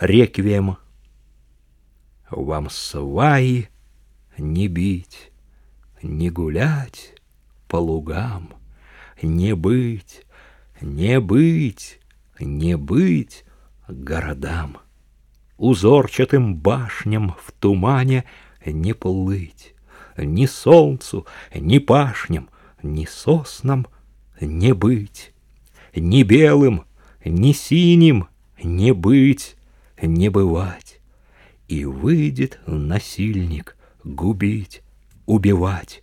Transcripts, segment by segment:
реквием. Вам сваи не бить, не гулять по лугам, не быть, не быть, не быть городам. Узорчатым башням в тумане не плыть, Ни солнцу, ни пашням, ни соснам не быть, Ни белым, ни синим не быть, не бывать. И выйдет насильник губить, убивать.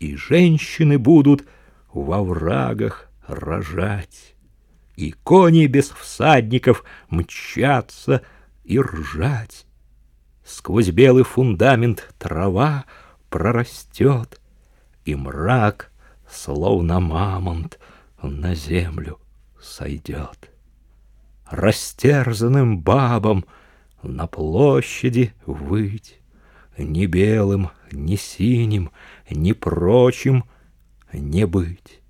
И женщины будут во врагах рожать. И кони без всадников мчаться и ржать. Сквозь белый фундамент трава прорастет, И мрак, словно мамонт, на землю сойдет. Растерзанным бабам на площади выть, Ни белым, ни синим, ни прочим не быть.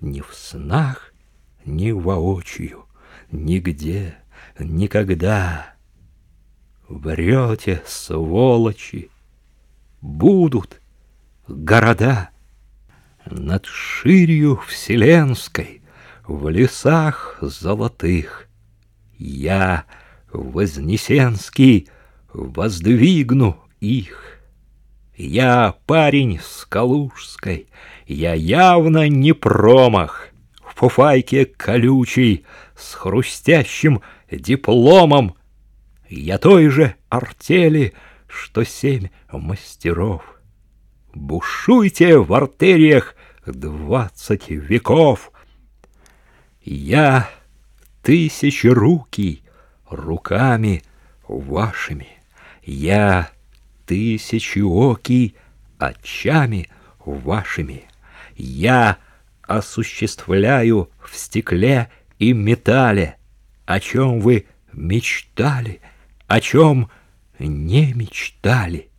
Ни в снах, ни воочию, нигде, никогда. Врете, сволочи, будут города над ширью вселенской в лесах золотых. Я, Вознесенский, воздвигну их. Я парень с Калужской, я явно не промах. В фуфайке колючей, с хрустящим дипломом. Я той же артели, что семь мастеров. Бушуйте в артериях двадцать веков. Я тысячерукий руками вашими. Я тысячеокий очами вашими. Я осуществляю в стекле и металле, о чем вы мечтали, о чем не мечтали.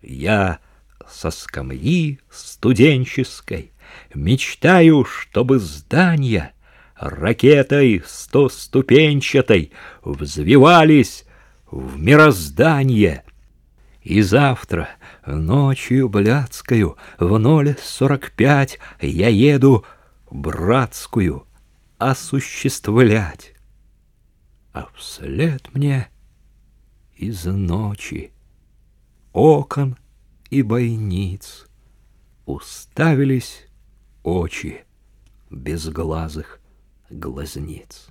Я со скамьи студенческой мечтаю, чтобы здания ракетой стоступенчатой взвивались в мироздание. И завтра ночью блядскую в ноль сорок пять я еду братскую осуществлять. А вслед мне из ночи окон и бойниц уставились очи безглазых глазниц.